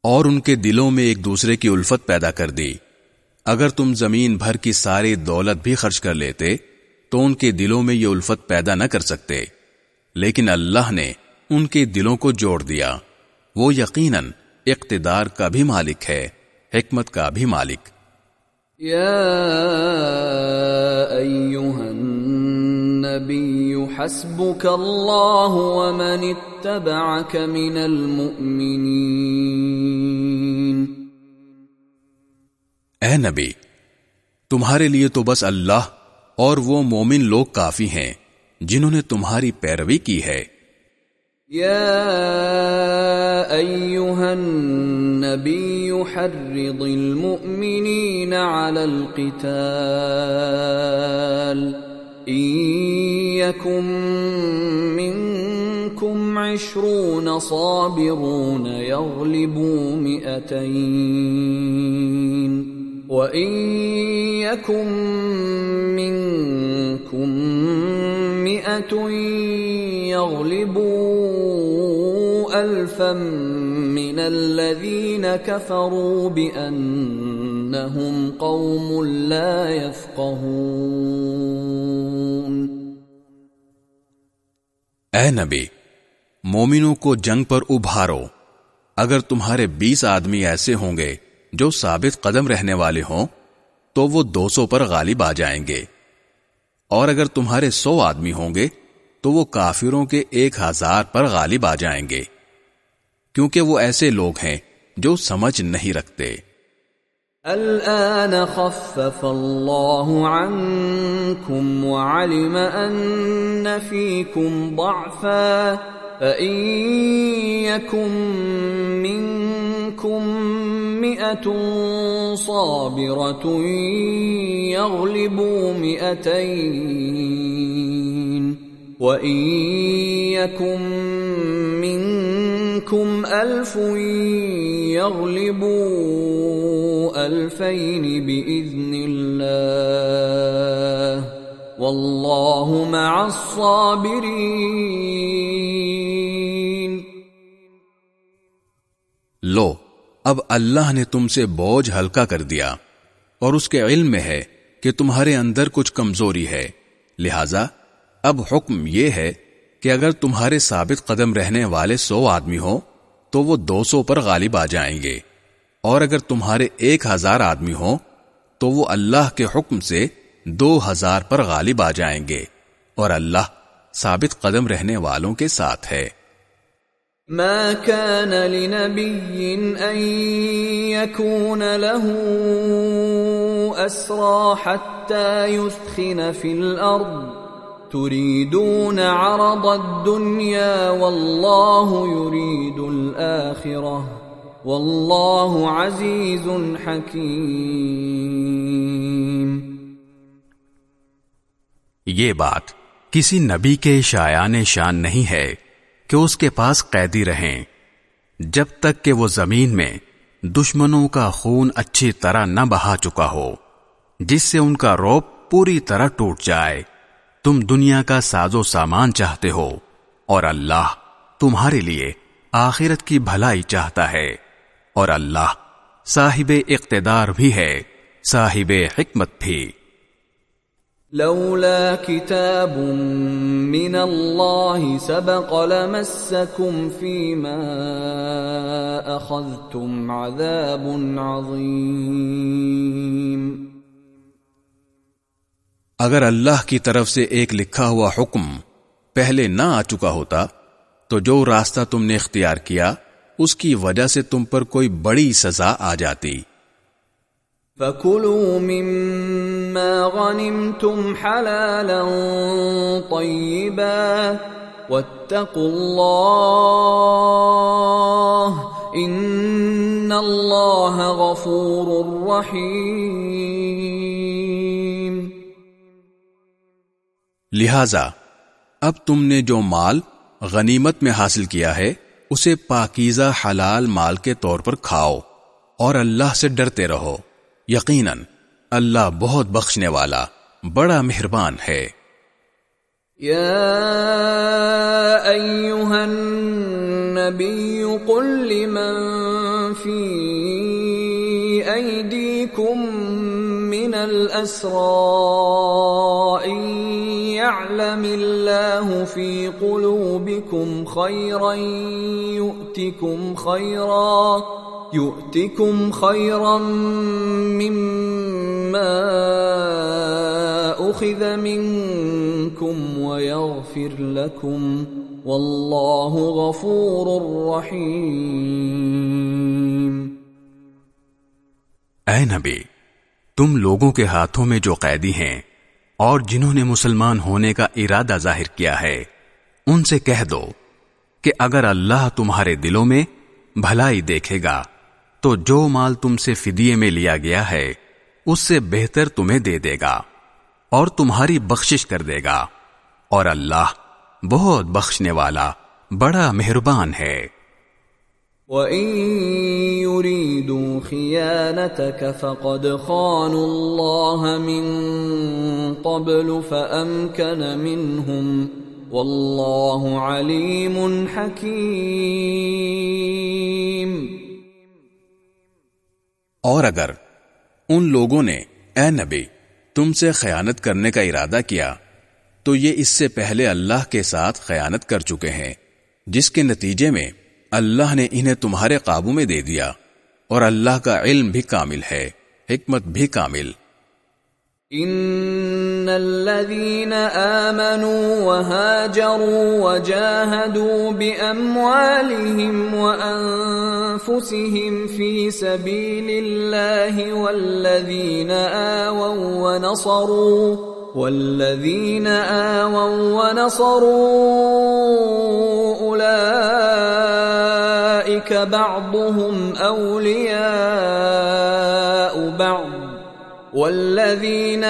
اور ان کے دلوں میں ایک دوسرے کی الفت پیدا کر دی۔ اگر تم زمین بھر کی ساری دولت بھی خرچ کر لیتے، تو ان کے دلوں میں یہ الفت پیدا نہ کر سکتے۔ لیکن اللہ نے ان کے دلوں کو جوڑ دیا۔ وہ یقیناً اقتدار کا بھی مالک ہے، حکمت کا بھی مالک۔ یا النبی حسبک اللہ ومن اتبعک من المؤمنین اے نبی، تمہارے لیے تو بس اللہ اور وہ مومن لوگ کافی ہیں جنہوں نے تمہاری پیروی کی ہے۔ یا ایوہا النبی حرض المؤمنین علی القتال. يكن منكم عشرون صابرون يغلبوا مئتين. وإن يكن منكم مئة يغلبوا ألفا من الذين كفروا بأنهم قوم لا يفقهون. اے نبی، مومنوں کو جنگ پر ابھارو۔ اگر تمہارے بیس آدمی ایسے ہوں گے جو ثابت قدم رہنے والے ہوں، تو وہ دو سو پر غالب آ جائیں گے۔ اور اگر تمہارے سو آدمی ہوں گے، تو وہ کافروں کے ایک ہزار پر غالب آ جائیں گے۔ کیونکہ وہ ایسے لوگ ہیں جو سمجھ نہیں رکھتے۔ الآن خفف الله عنكم وعلم أن فيكم ضعفا، فإن يكن منكم مئة صابرة يغلبوا مئتين وإن يكن منكم ألف يغلبوا ألفين بإذن الله والله مع الصابرين. لو، اب اللہ نے تم سے بوجھ ہلکا کر دیا اور اس کے علم میں ہے کہ تمہارے اندر کچھ کمزوری ہے، لہذا اب حکم یہ ہے کہ اگر تمہارے ثابت قدم رہنے والے سو آدمی ہو تو وہ دو سو پر غالب آ جائیں گے۔ اور اگر تمہارے ایک ہزار آدمی ہو تو وہ اللہ کے حکم سے دو ہزار پر غالب آ جائیں گے۔ اور اللہ ثابت قدم رہنے والوں کے ساتھ ہے۔ ما كان لنبي ان يكون له اسرى حتى يثخن في الارض تريدون عرض الدنيا والله يريد الاخره والله عزيز حكيم یہ بات کسی نبی کے شایان شان نہیں ہے کہ اس کے پاس قیدی رہیں، جب تک کہ وہ زمین میں دشمنوں کا خون اچھی طرح نہ بہا چکا ہو، جس سے ان کا روپ پوری طرح ٹوٹ جائے۔ تم دنیا کا ساز و سامان چاہتے ہو اور اللہ تمہارے لیے آخرت کی بھلائی چاہتا ہے اور اللہ صاحب اقتدار بھی ہے، صاحب حکمت بھی۔ لولا كتاب من الله سبق لمسكم فيما اخذتم عذاب عظيم اگر اللہ کی طرف سے ایک لکھا ہوا حکم پہلے نہ آ چکا ہوتا، تو جو راستہ تم نے اختیار کیا، اس کی وجہ سے تم پر کوئی بڑی سزا آ جاتی۔ فَكُلُوا مِمَّا غَنِمْتُمْ حَلَالًا طَيِّبًا واتقوا الله ان اللہ غفور رحیم لہذا، اب تم نے جو مال غنیمت میں حاصل کیا ہے، اسے پاکیزہ حلال مال کے طور پر کھاؤ اور اللہ سے ڈرتے رہو۔ یقیناً، اللہ بہت بخشنے والا، بڑا مہربان ہے۔ يا أيها النبي قل لمن في أيديكم من الأسرى يعلم الله في قلوبكم خيرا يؤتكم خيرا يؤتكم خيرا مما أخذ منكم ويغفر لكم والله غفور رحيم اے نبی تم لوگوں کے ہاتھوں میں جو قیدی ہیں اور جنہوں نے مسلمان ہونے کا ارادہ ظاہر کیا ہے، ان سے کہہ دو کہ اگر اللہ تمہارے دلوں میں بھلائی دیکھے گا، تو جو مال تم سے فدیے میں لیا گیا ہے، اس سے بہتر تمہیں دے دے گا اور تمہاری بخشش کر دے گا۔ اور اللہ بہت بخشنے والا، بڑا مہربان ہے۔ وَإِن يُرِيدُوا خِيَانَتَكَ فَقَدْ خَانُوا اللَّهَ مِن قَبْلُ فَأَمْكَنَ مِنْهُمْ وَاللَّهُ عَلِيمٌ حَكِيمٌ اور اگر ان لوگوں نے، اے نبی، تم سے خیانت کرنے کا ارادہ کیا، تو یہ اس سے پہلے اللہ کے ساتھ خیانت کر چکے ہیں، جس کے نتیجے میں اللہ نے انہیں تمہارے قابو میں دے دیا اور اللہ کا علم بھی کامل ہے، حکمت بھی کامل۔ ان الذين امنوا وهاجروا وجاهدوا باموالهم وانفسهم في سبيل الله والذين آووا ونصروا۔ والذين آووا ونصروا اولئك بعضهم اولياء بعض والذين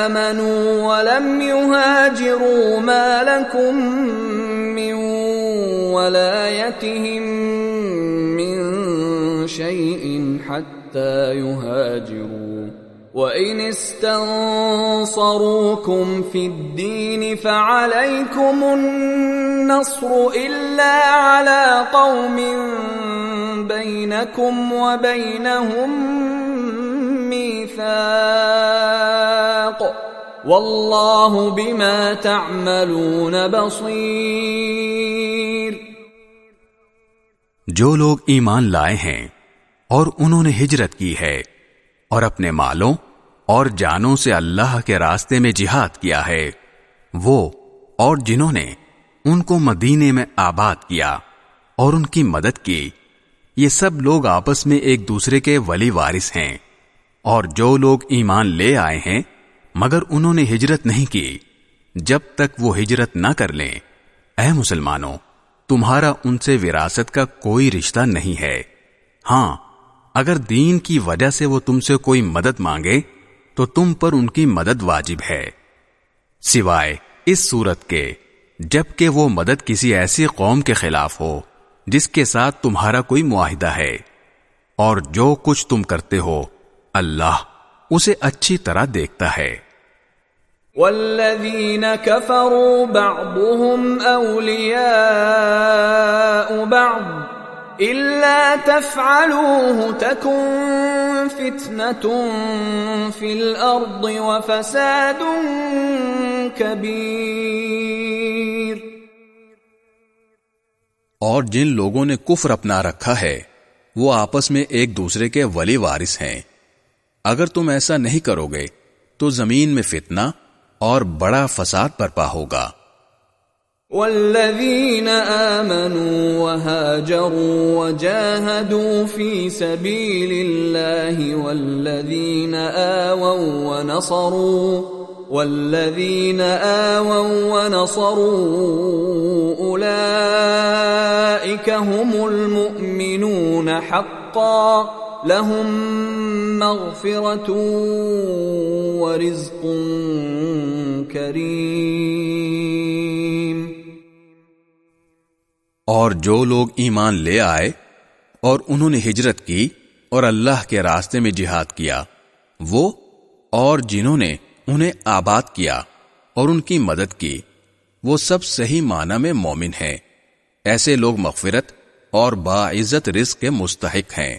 آمنوا ولم يهاجروا ما لكم من ولايتهم من شيء حتى يهاجروا وإن استنصروكم في الدين فعليكم النصر إلا على قوم بينكم وبينهم میثاق واللہ بما تعملون بصیر جو لوگ ایمان لائے ہیں اور انہوں نے ہجرت کی ہے اور اپنے مالوں اور جانوں سے اللہ کے راستے میں جہاد کیا ہے۔ وہ اور جنہوں نے ان کو مدینے میں آباد کیا اور ان کی مدد کی۔ یہ سب لوگ آپس میں ایک دوسرے کے ولی وارث ہیں اور جو لوگ ایمان لے آئے ہیں، مگر انہوں نے ہجرت نہیں کی۔ جب تک وہ ہجرت نہ کر لیں، اے مسلمانوں، تمہارا ان سے وراثت کا کوئی رشتہ نہیں ہے۔ ہاں اگر دین کی وجہ سے وہ تم سے کوئی مدد مانگے، تو تم پر ان کی مدد واجب ہے۔ سوائے اس صورت کے، جبکہ وہ مدد کسی ایسی قوم کے خلاف ہو، جس کے ساتھ تمہارا کوئی معاہدہ ہے۔ اور جو کچھ تم کرتے ہو، اللہ اسے اچھی طرح دیکھتا ہے۔ والذین كفروا بعضهم اولیاء بعض۔ الا تفعلوه تكن فتنة في الارض وفساد كبير اور جن لوگوں نے کفر اپنا رکھا ہے، وہ آپس میں ایک دوسرے کے ولی وارث ہیں۔ اگر تم ایسا نہیں کرو گے، تو زمین میں فتنہ اور بڑا فساد برپا ہوگا۔ والذین آمنوا وهاجروا وجاهدوا في سبيل الله والذین آووا ونصروا والذين آووا ونصروا أولئك هم المؤمنون حقا لهم مغفرة ورزق كريم اور جو لوگ ایمان لے آئے اور انہوں نے ہجرت کی اور اللہ کے راستے میں جہاد کیا، وہ اور جنہوں نے انہیں آباد کیا اور ان کی مدد کی، وہ سب صحیح معنی میں مومن ہیں۔ ایسے لوگ مغفرت اور باعزت رزق کے مستحق ہیں۔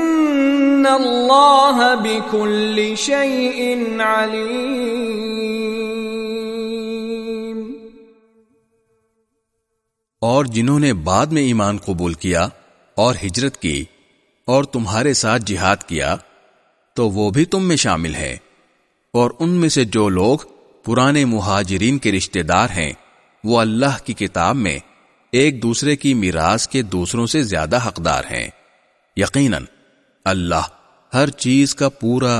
الله بكل شيء عليم۔ اور جنہوں نے بعد میں ایمان قبول کیا اور ہجرت کی اور تمہارے ساتھ جہاد کیا، تو وہ بھی تم میں شامل ہے اور ان میں سے جو لوگ پرانے مہاجرین کے رشتہ دار ہیں، وہ اللہ کی کتاب میں ایک دوسرے کی میراث کے دوسروں سے زیادہ حقدار ہیں۔ یقیناً اللہ ہر چیز کا پورا